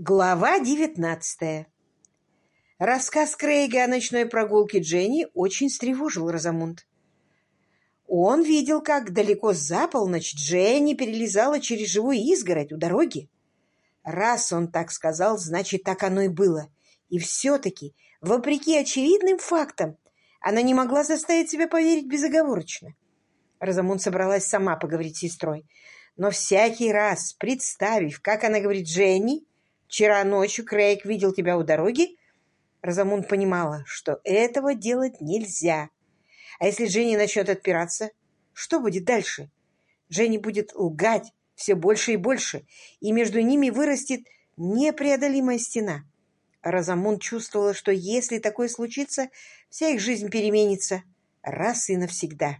Глава девятнадцатая Рассказ Крейга о ночной прогулке Дженни очень встревожил Розамунд. Он видел, как далеко за полночь Дженни перелезала через живую изгородь у дороги. Раз он так сказал, значит, так оно и было. И все-таки, вопреки очевидным фактам, она не могла заставить себя поверить безоговорочно. Розамунд собралась сама поговорить с сестрой. Но всякий раз, представив, как она говорит Дженни, Вчера ночью Крейг видел тебя у дороги. Розамунд понимала, что этого делать нельзя. А если Дженни начнет отпираться, что будет дальше? Дженни будет лгать все больше и больше, и между ними вырастет непреодолимая стена. Розамунд чувствовала, что если такое случится, вся их жизнь переменится раз и навсегда.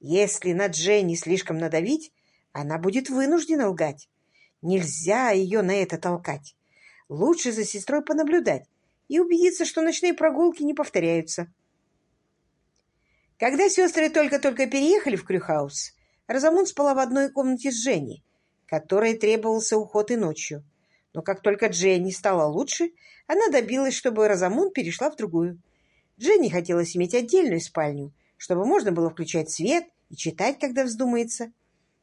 Если на Дженни слишком надавить, она будет вынуждена лгать. Нельзя ее на это толкать. Лучше за сестрой понаблюдать и убедиться, что ночные прогулки не повторяются. Когда сестры только-только переехали в Крюхаус, Розамунд спала в одной комнате с Женей, которой требовался уход и ночью. Но как только Дженни стала лучше, она добилась, чтобы Розамунд перешла в другую. Дженни хотелось иметь отдельную спальню, чтобы можно было включать свет и читать, когда вздумается.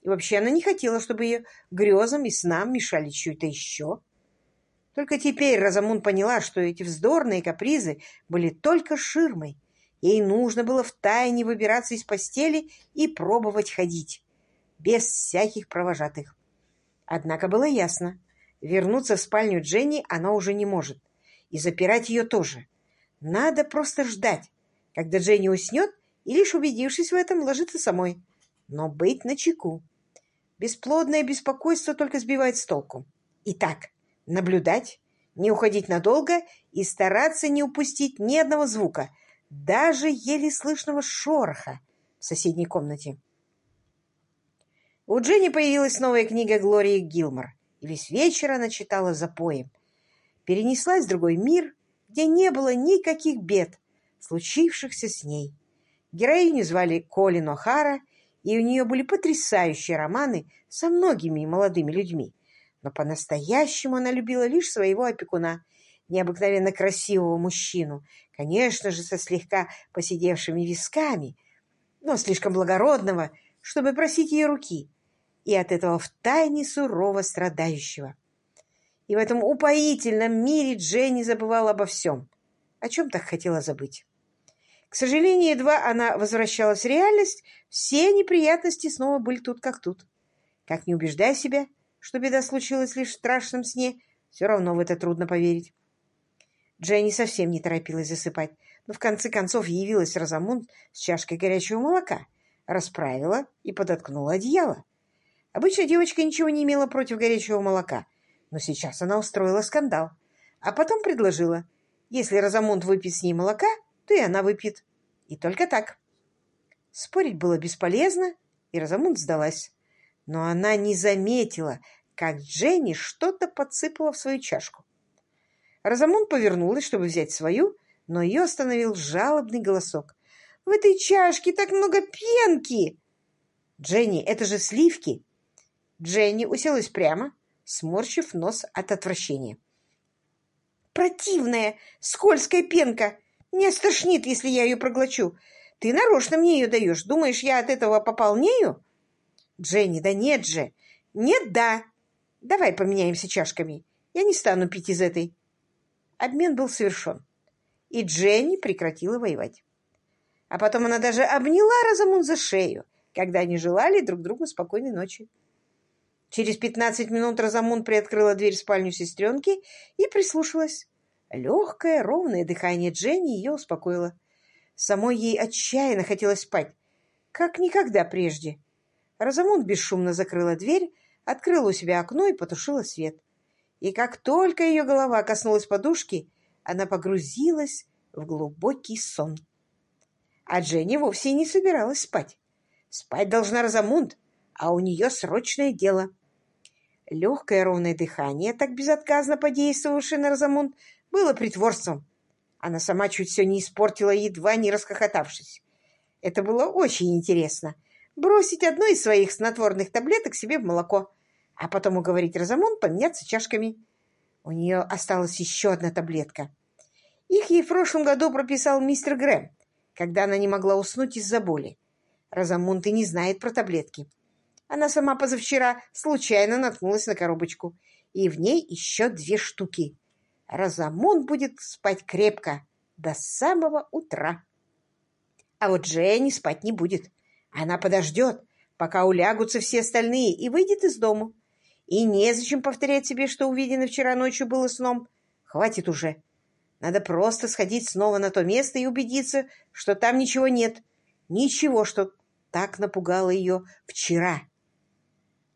И вообще она не хотела, чтобы ее грезам и снам мешали чью-то еще. Только теперь Розамун поняла, что эти вздорные капризы были только ширмой. Ей нужно было втайне выбираться из постели и пробовать ходить, без всяких провожатых. Однако было ясно, вернуться в спальню Дженни она уже не может, и запирать ее тоже. Надо просто ждать, когда Дженни уснет, и лишь убедившись в этом, ложиться самой. Но быть начеку. Бесплодное беспокойство только сбивает с толку. Итак, наблюдать, не уходить надолго и стараться не упустить ни одного звука, даже еле слышного шороха в соседней комнате. У Дженни появилась новая книга Глории Гилмор, и весь вечер она читала за поем. Перенеслась в другой мир, где не было никаких бед, случившихся с ней. Героиню звали Колин О'Хара — и у нее были потрясающие романы со многими молодыми людьми. Но по-настоящему она любила лишь своего опекуна, необыкновенно красивого мужчину, конечно же, со слегка посидевшими висками, но слишком благородного, чтобы просить ее руки, и от этого втайне сурово страдающего. И в этом упоительном мире Дженни забывала обо всем, о чем так хотела забыть. К сожалению, едва она возвращалась в реальность, все неприятности снова были тут как тут. Как не убеждай себя, что беда случилась лишь в страшном сне, все равно в это трудно поверить. Дженни совсем не торопилась засыпать, но в конце концов явилась Розамунд с чашкой горячего молока, расправила и подоткнула одеяло. Обычно девочка ничего не имела против горячего молока, но сейчас она устроила скандал, а потом предложила, если Розамунд выпьет с ней молока, то и она выпьет. И только так. Спорить было бесполезно, и Розамунд сдалась. Но она не заметила, как Дженни что-то подсыпала в свою чашку. Розамунд повернулась, чтобы взять свою, но ее остановил жалобный голосок. «В этой чашке так много пенки!» «Дженни, это же сливки!» Дженни уселась прямо, сморщив нос от отвращения. «Противная, скользкая пенка! Не стошнит, если я ее проглочу. Ты нарочно мне ее даешь. Думаешь, я от этого пополнею? Дженни, да нет же. Нет, да. Давай поменяемся чашками. Я не стану пить из этой. Обмен был совершен. И Дженни прекратила воевать. А потом она даже обняла Розамун за шею, когда они желали друг другу спокойной ночи. Через пятнадцать минут Розамун приоткрыла дверь в спальню сестренки и прислушалась. Легкое, ровное дыхание Дженни ее успокоило. Самой ей отчаянно хотелось спать, как никогда прежде. Розамунд бесшумно закрыла дверь, открыла у себя окно и потушила свет. И как только ее голова коснулась подушки, она погрузилась в глубокий сон. А Дженни вовсе не собиралась спать. Спать должна Розамунд, а у нее срочное дело. Легкое ровное дыхание, так безотказно подействовавшее на Розамунд, было притворством. Она сама чуть все не испортила, едва не расхохотавшись. Это было очень интересно. Бросить одну из своих снотворных таблеток себе в молоко, а потом уговорить Розамон поменяться чашками. У нее осталась еще одна таблетка. Их ей в прошлом году прописал мистер Грэм, когда она не могла уснуть из-за боли. Розамунд и не знает про таблетки. Она сама позавчера случайно наткнулась на коробочку, и в ней еще две штуки. Розамунд будет спать крепко до самого утра. А вот Дженни спать не будет. Она подождет, пока улягутся все остальные, и выйдет из дому. И незачем повторять себе, что увидено вчера ночью было сном. Хватит уже. Надо просто сходить снова на то место и убедиться, что там ничего нет. Ничего, что так напугало ее вчера.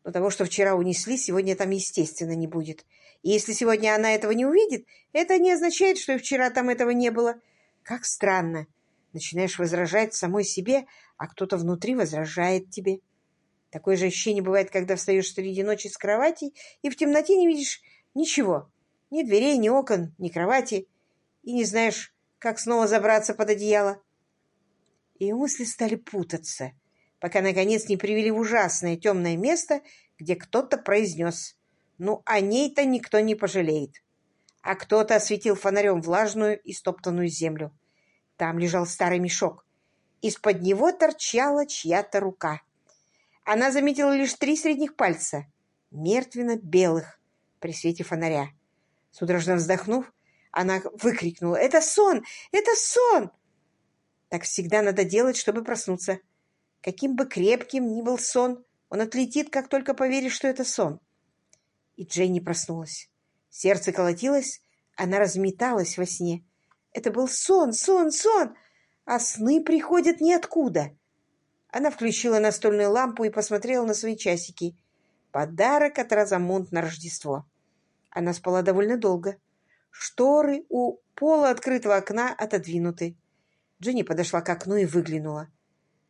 Но того, что вчера унесли, сегодня там, естественно, не будет. И если сегодня она этого не увидит, это не означает, что и вчера там этого не было. Как странно. Начинаешь возражать самой себе, а кто-то внутри возражает тебе. Такое же ощущение бывает, когда встаешь среди ночи с кровати и в темноте не видишь ничего. Ни дверей, ни окон, ни кровати. И не знаешь, как снова забраться под одеяло. Ее мысли стали путаться, пока, наконец, не привели в ужасное темное место, где кто-то произнес «Ну, о ней-то никто не пожалеет». А кто-то осветил фонарем влажную и стоптанную землю. Там лежал старый мешок. Из-под него торчала чья-то рука. Она заметила лишь три средних пальца, мертвенно-белых, при свете фонаря. Судорожно вздохнув, она выкрикнула «Это сон! Это сон!» Так всегда надо делать, чтобы проснуться. Каким бы крепким ни был сон, он отлетит, как только поверишь, что это сон. И Дженни проснулась. Сердце колотилось, она разметалась во сне. Это был сон, сон, сон, а сны приходят ниоткуда. Она включила настольную лампу и посмотрела на свои часики. Подарок от Розамунд на Рождество. Она спала довольно долго. Шторы у пола открытого окна отодвинуты. Дженни подошла к окну и выглянула.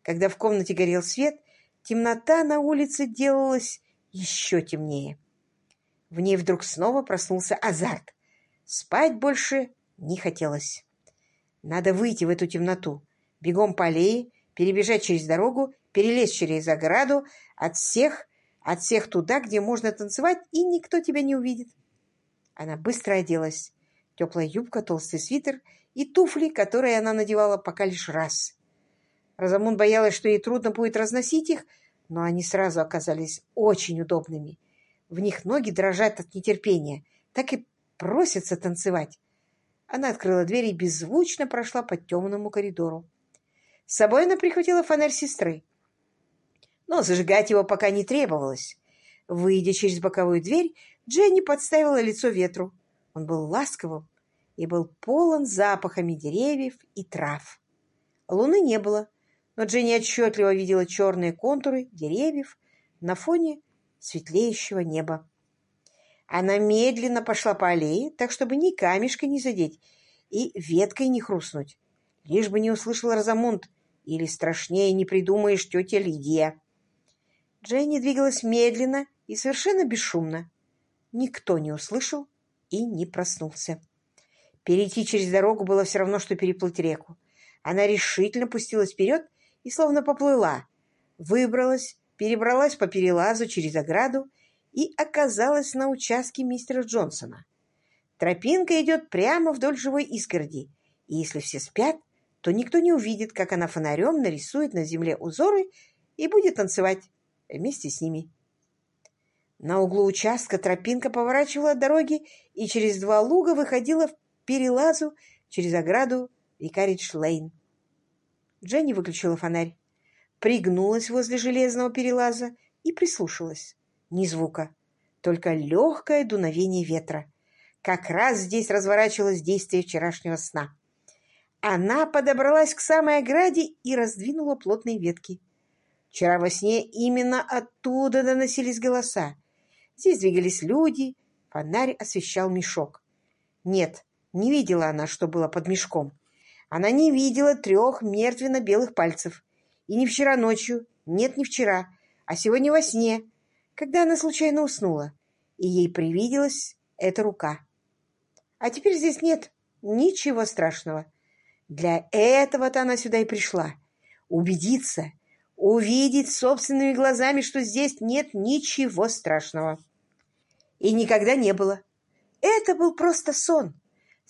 Когда в комнате горел свет, темнота на улице делалась еще темнее. В ней вдруг снова проснулся азарт. Спать больше не хотелось. Надо выйти в эту темноту, бегом по аллее, перебежать через дорогу, перелезть через ограду, от всех, от всех туда, где можно танцевать, и никто тебя не увидит. Она быстро оделась. Теплая юбка, толстый свитер и туфли, которые она надевала пока лишь раз. Розамун боялась, что ей трудно будет разносить их, но они сразу оказались очень удобными. В них ноги дрожат от нетерпения, так и просятся танцевать. Она открыла дверь и беззвучно прошла по темному коридору. С собой она прихватила фонарь сестры. Но зажигать его пока не требовалось. Выйдя через боковую дверь, Дженни подставила лицо ветру. Он был ласковым и был полон запахами деревьев и трав. Луны не было, но Дженни отчетливо видела черные контуры деревьев на фоне светлеющего неба. Она медленно пошла по аллее, так чтобы ни камешка не задеть и веткой не хрустнуть, лишь бы не услышал Розамунд, или страшнее не придумаешь тетя Лидия. Дженни двигалась медленно и совершенно бесшумно. Никто не услышал и не проснулся. Перейти через дорогу было все равно, что переплыть реку. Она решительно пустилась вперед и словно поплыла. Выбралась, перебралась по перелазу через ограду и оказалась на участке мистера Джонсона. Тропинка идет прямо вдоль живой изгороди, и если все спят, то никто не увидит, как она фонарем нарисует на земле узоры и будет танцевать вместе с ними. На углу участка тропинка поворачивала от дороги и через два луга выходила в перелазу через ограду Викаридж-Лейн. Дженни выключила фонарь, пригнулась возле железного перелаза и прислушалась. Ни звука, только легкое дуновение ветра. Как раз здесь разворачивалось действие вчерашнего сна. Она подобралась к самой ограде и раздвинула плотные ветки. Вчера во сне именно оттуда доносились голоса. Здесь двигались люди, фонарь освещал мешок. Нет, не видела она, что было под мешком. Она не видела трех мертвенно-белых пальцев. И не вчера ночью, нет, не вчера, а сегодня во сне, когда она случайно уснула, и ей привиделась эта рука. А теперь здесь нет ничего страшного. Для этого-то она сюда и пришла. Убедиться, увидеть собственными глазами, что здесь нет ничего страшного. И никогда не было. это был просто сон.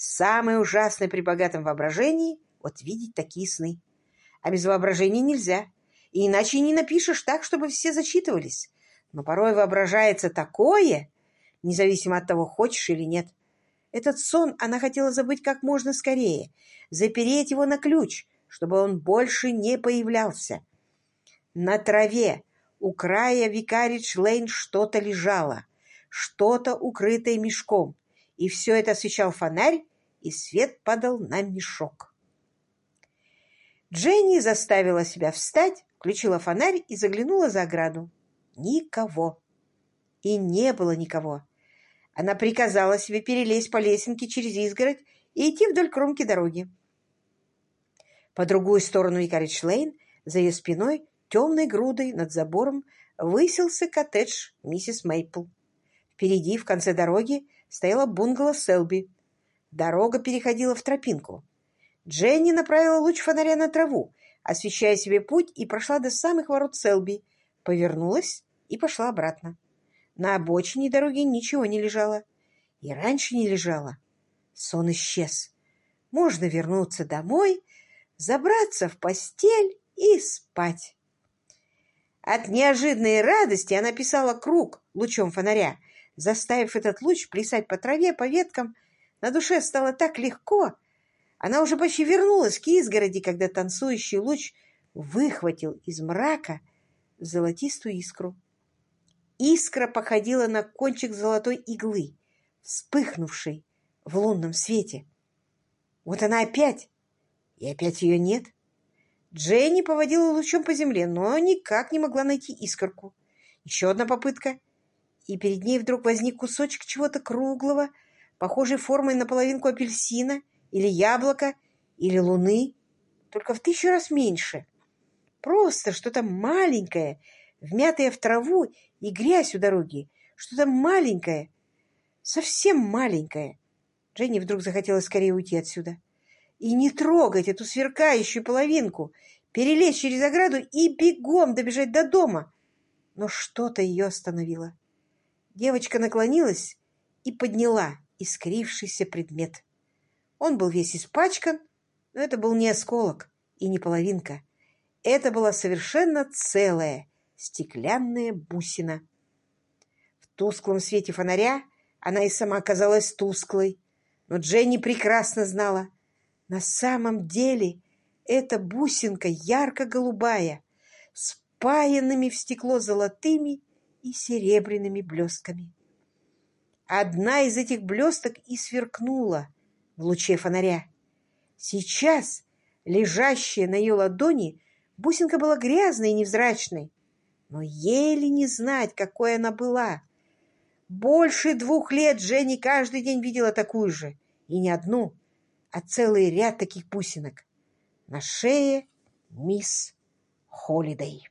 Самое ужасное при богатом воображении — вот видеть такие сны. А без воображения нельзя. И иначе не напишешь так, чтобы все зачитывались. Но порой воображается такое, независимо от того, хочешь или нет. Этот сон она хотела забыть как можно скорее, запереть его на ключ, чтобы он больше не появлялся. На траве у края Викаридж-Лейн что-то лежало, что-то укрытое мешком, и все это освещал фонарь, и свет падал на мешок. Дженни заставила себя встать, включила фонарь и заглянула за ограду. Никого. И не было никого. Она приказала себе перелезть по лесенке через изгородь и идти вдоль кромки дороги. По другую сторону Икаридж-Лейн, за ее спиной, темной грудой над забором, высился коттедж миссис Мейпл. Впереди, в конце дороги, стояла бунгало Селби. Дорога переходила в тропинку. Дженни направила луч фонаря на траву, освещая себе путь, и прошла до самых ворот Селби, повернулась и пошла обратно. На обочине дороги ничего не лежало. И раньше не лежало. Сон исчез. Можно вернуться домой, забраться в постель и спать. От неожиданной радости она писала круг лучом фонаря, заставив этот луч плясать по траве, по веткам. На душе стало так легко. Она уже почти вернулась к изгороди, когда танцующий луч выхватил из мрака золотистую искру. Искра походила на кончик золотой иглы, вспыхнувшей в лунном свете. Вот она опять, и опять ее нет. Дженни поводила лучом по земле, но никак не могла найти искорку. Еще одна попытка, и перед ней вдруг возник кусочек чего-то круглого, похожей формой на половинку апельсина или яблока или луны, только в тысячу раз меньше. Просто что-то маленькое, вмятое в траву и грязь у дороги. Что-то маленькое, совсем маленькое. Дженни вдруг захотелось скорее уйти отсюда. И не трогать эту сверкающую половинку, перелезть через ограду и бегом добежать до дома. Но что-то ее остановило. Девочка наклонилась и подняла искрившийся предмет. Он был весь испачкан, но это был не осколок и не половинка. Это была совершенно целая стеклянная бусина. В тусклом свете фонаря она и сама казалась тусклой, но Дженни прекрасно знала, на самом деле эта бусинка ярко-голубая, с паянными в стекло золотыми и серебряными блестками. Одна из этих блесток и сверкнула в луче фонаря. Сейчас, лежащая на ее ладони, бусинка была грязной и невзрачной, но еле не знать, какой она была. Больше двух лет Женя каждый день видела такую же, и не одну, а целый ряд таких бусинок на шее мисс Холидей.